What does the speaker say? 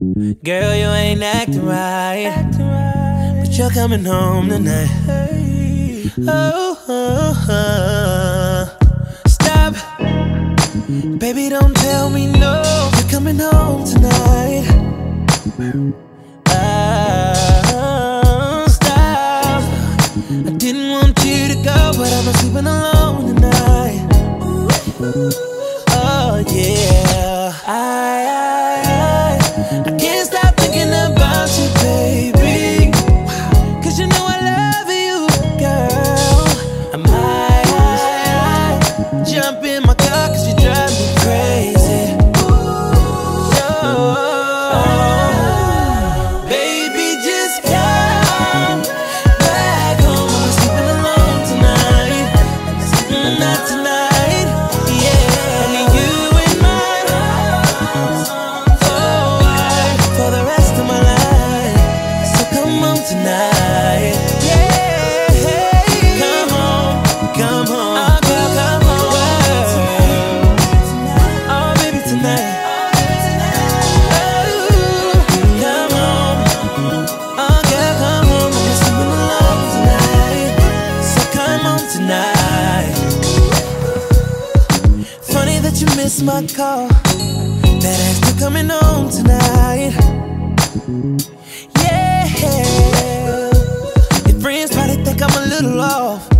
Girl, you ain't acting right, but you're coming home tonight. Oh, oh, oh. stop, baby, don't tell me no. You're coming home tonight. tonight. Funny that you missed my call. That ass to coming home tonight. Yeah, your friends probably think I'm a little off.